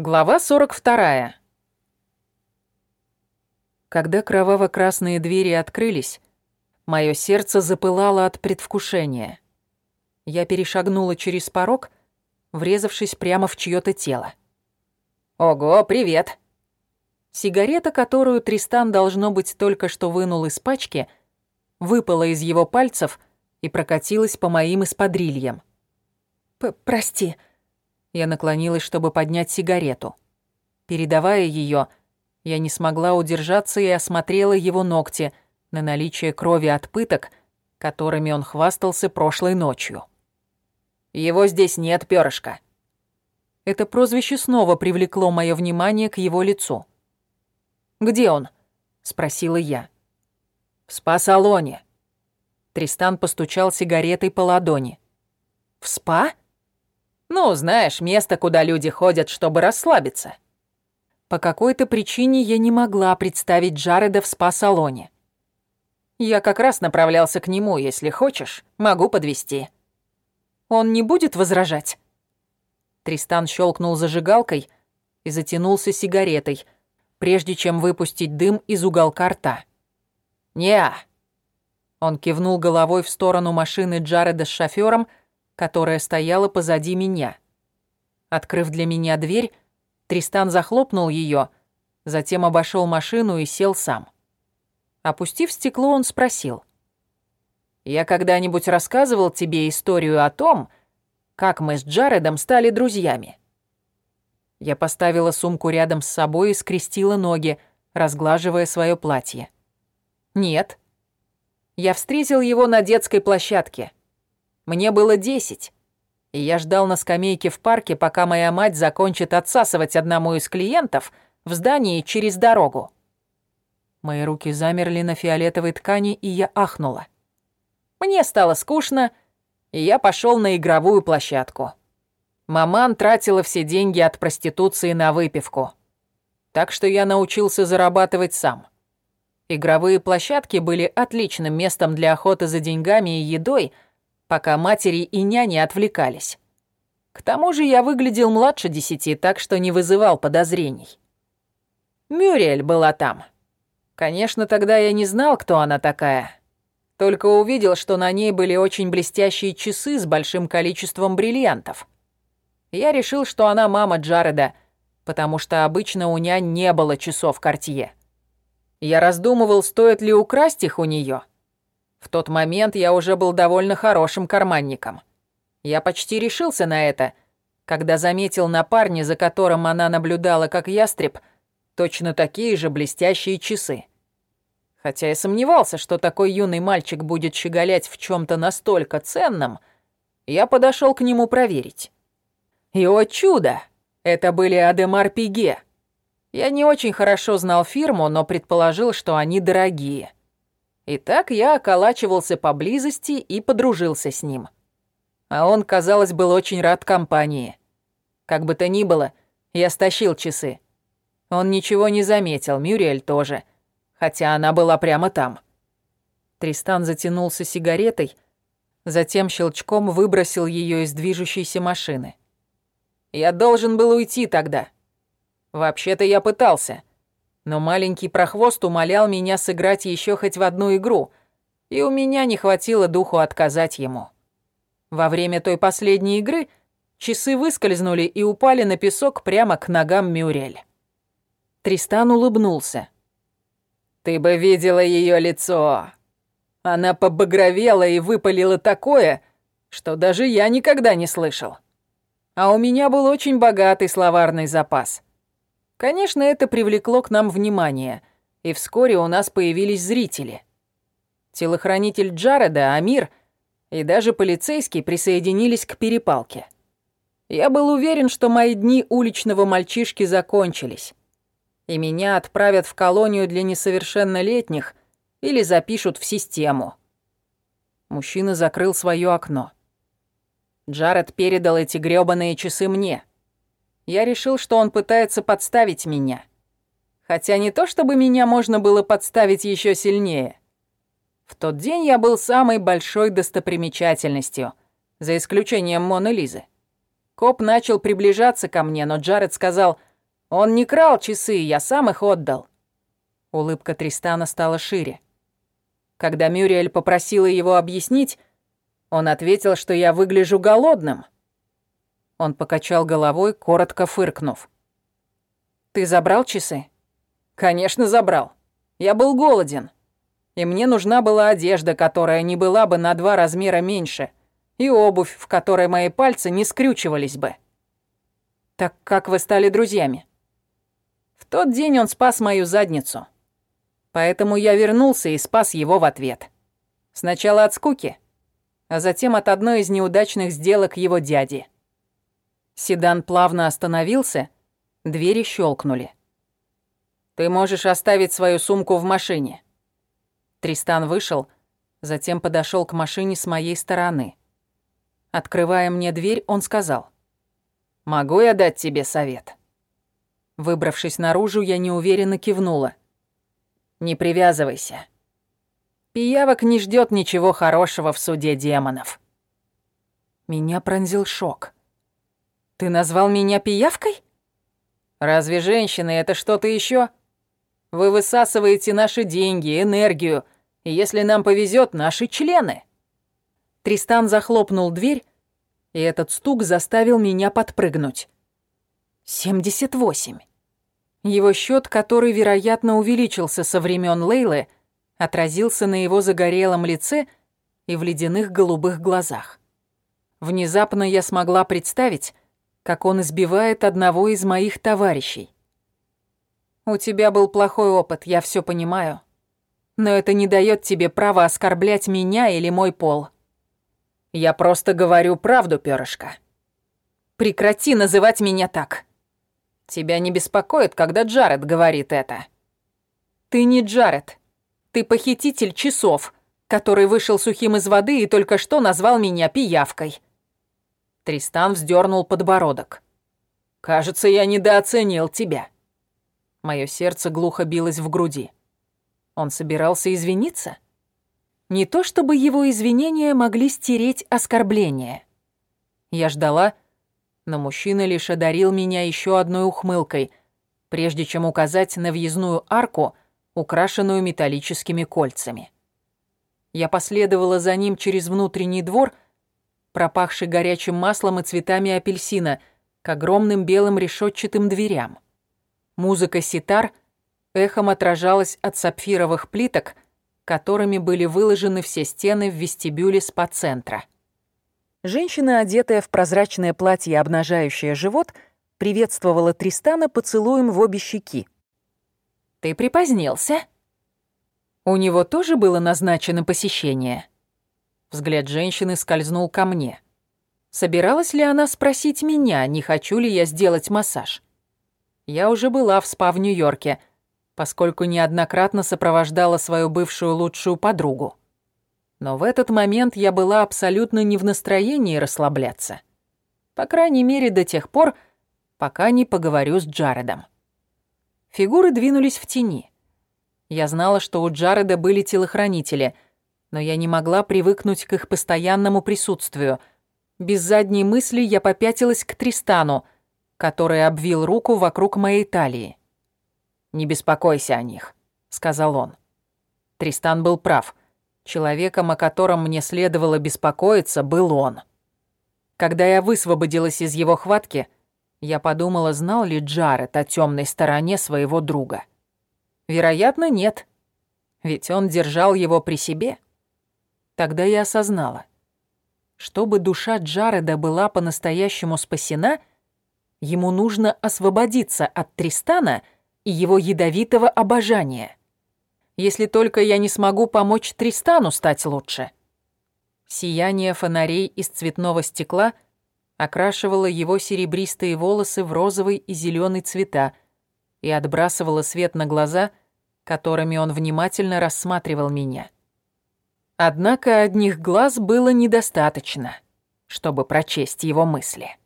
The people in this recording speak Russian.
Глава 42. Когда кроваво-красные двери открылись, мое сердце запылало от предвкушения. Я перешагнула через порог, врезавшись прямо в чьё-то тело. «Ого, привет!» Сигарета, которую Тристан, должно быть, только что вынул из пачки, выпала из его пальцев и прокатилась по моим эспадрильям. «Прости», я наклонилась, чтобы поднять сигарету. Передавая ее, я не смогла удержаться и осмотрела его ногти на наличие крови от пыток, которыми он хвастался прошлой ночью. «Его здесь нет, перышко». Это прозвище снова привлекло мое внимание к его лицу. «Где он?» — спросила я. «В спа-салоне». Тристан постучал сигаретой по ладони. «В спа?» Ну, знаешь, место, куда люди ходят, чтобы расслабиться. По какой-то причине я не могла представить Джареда в спа-салоне. Я как раз направлялся к нему, если хочешь, могу подвести. Он не будет возражать? Тристан щелкнул зажигалкой и затянулся сигаретой, прежде чем выпустить дым из уголка рта. «Не-а». Он кивнул головой в сторону машины Джареда с шофёром, которая стояла позади меня. Открыв для меня дверь, Тристан захлопнул ее, затем обошел машину и сел сам. Опустив стекло, он спросил. «Я когда-нибудь рассказывал тебе историю о том, как мы с Джаредом стали друзьями?» Я поставила сумку рядом с собой и скрестила ноги, разглаживая свое платье. «Нет». Я встретил его на детской площадке. Мне было десять, и я ждал на скамейке в парке, пока моя мать закончит отсасывать одному из клиентов в здании через дорогу. Мои руки замерли на фиолетовой ткани, и я ахнула. Мне стало скучно, и я пошел на игровую площадку. Маман тратила все деньги от проституции на выпивку. Так что я научился зарабатывать сам. Игровые площадки были отличным местом для охоты за деньгами и едой — пока матери и няни отвлекались. К тому же я выглядел младше десяти, так что не вызывал подозрений. Мюриэль была там. Конечно, тогда я не знал, кто она такая. Только увидел, что на ней были очень блестящие часы с большим количеством бриллиантов. Я решил, что она мама Джареда, потому что обычно у нянь не было часов Кортье. Я раздумывал, стоит ли украсть их у нее, в тот момент я уже был довольно хорошим карманником. Я почти решился на это, когда заметил на парне, за которым она наблюдала как ястреб, точно такие же блестящие часы. Хотя я сомневался, что такой юный мальчик будет щеголять в чем то настолько ценном, я подошел к нему проверить. И, о чудо, это были Адемар Пиге. Я не очень хорошо знал фирму, но предположил, что они дорогие. Итак, я околачивался поблизости и подружился с ним. А он, казалось, был очень рад компании. Как бы то ни было, я стащил часы. Он ничего не заметил, Мюриэль тоже, хотя она была прямо там. Тристан затянулся сигаретой, затем щелчком выбросил ее из движущейся машины. Я должен был уйти тогда. Вообще-то я пытался но маленький прохвост умолял меня сыграть еще хоть в одну игру, и у меня не хватило духу отказать ему. Во время той последней игры часы выскользнули и упали на песок прямо к ногам Мюрель. Тристан улыбнулся. «Ты бы видела ее лицо. Она побагровела и выпалила такое, что даже я никогда не слышал. А у меня был очень богатый словарный запас». Конечно, это привлекло к нам внимание, и вскоре у нас появились зрители. Телохранитель Джареда, Амир и даже полицейский присоединились к перепалке. Я был уверен, что мои дни уличного мальчишки закончились, и меня отправят в колонию для несовершеннолетних или запишут в систему. Мужчина закрыл свое окно. Джаред передал эти грёбаные часы мне. Я решил, что он пытается подставить меня. Хотя не то, чтобы меня можно было подставить еще сильнее. В тот день я был самой большой достопримечательностью, за исключением Моны Лизы. Коп начал приближаться ко мне, но Джаред сказал, Он не крал часы, я сам их отдал». Улыбка Тристана стала шире. Когда Мюриэль попросила его объяснить, он ответил, что я выгляжу голодным. Он покачал головой, коротко фыркнув. «Ты забрал часы?» «Конечно, забрал. Я был голоден. И мне нужна была одежда, которая не была бы на два размера меньше, и обувь, в которой мои пальцы не скрючивались бы». «Так как вы стали друзьями?» «В тот день он спас мою задницу. Поэтому я вернулся и спас его в ответ. Сначала от скуки, а затем от одной из неудачных сделок его дяди». Седан плавно остановился, двери щелкнули. «Ты можешь оставить свою сумку в машине». Тристан вышел, затем подошел к машине с моей стороны. Открывая мне дверь, он сказал. «Могу я дать тебе совет?» Выбравшись наружу, я неуверенно кивнула. «Не привязывайся. Пиявок не ждет ничего хорошего в суде демонов». Меня пронзил шок. Ты назвал меня пиявкой? Разве женщины это что-то еще? Вы высасываете наши деньги, энергию, и если нам повезет, наши члены. Тристан захлопнул дверь, и этот стук заставил меня подпрыгнуть. 78. Его счет, который, вероятно, увеличился со времен Лейлы, отразился на его загорелом лице и в ледяных голубых глазах. Внезапно я смогла представить, как он избивает одного из моих товарищей. У тебя был плохой опыт, я все понимаю. Но это не дает тебе права оскорблять меня или мой пол. Я просто говорю правду, перышко. Прекрати называть меня так. Тебя не беспокоит, когда Джаред говорит это. Ты не Джаред. Ты похититель часов, который вышел сухим из воды и только что назвал меня пиявкой. Тристан вздернул подбородок. «Кажется, я недооценил тебя». Мое сердце глухо билось в груди. Он собирался извиниться? Не то чтобы его извинения могли стереть оскорбление. Я ждала, но мужчина лишь одарил меня еще одной ухмылкой, прежде чем указать на въездную арку, украшенную металлическими кольцами. Я последовала за ним через внутренний двор — пропахший горячим маслом и цветами апельсина, к огромным белым решетчатым дверям. Музыка ситар эхом отражалась от сапфировых плиток, которыми были выложены все стены в вестибюле спа-центра. Женщина, одетая в прозрачное платье, обнажающее живот, приветствовала Тристана поцелуем в обе щеки. «Ты припозднился?» У него тоже было назначено посещение. Взгляд женщины скользнул ко мне. Собиралась ли она спросить меня, не хочу ли я сделать массаж? Я уже была в спа в Нью-Йорке, поскольку неоднократно сопровождала свою бывшую лучшую подругу. Но в этот момент я была абсолютно не в настроении расслабляться. По крайней мере, до тех пор, пока не поговорю с Джаредом. Фигуры двинулись в тени. Я знала, что у Джареда были телохранители — но я не могла привыкнуть к их постоянному присутствию. Без задней мысли я попятилась к Тристану, который обвил руку вокруг моей талии. «Не беспокойся о них», — сказал он. Тристан был прав. Человеком, о котором мне следовало беспокоиться, был он. Когда я высвободилась из его хватки, я подумала, знал ли Джаред о темной стороне своего друга. Вероятно, нет. Ведь он держал его при себе. Тогда я осознала. Чтобы душа Джареда была по-настоящему спасена, ему нужно освободиться от Тристана и его ядовитого обожания. Если только я не смогу помочь Тристану стать лучше. Сияние фонарей из цветного стекла окрашивало его серебристые волосы в розовый и зеленый цвета и отбрасывало свет на глаза, которыми он внимательно рассматривал меня. Однако одних глаз было недостаточно, чтобы прочесть его мысли.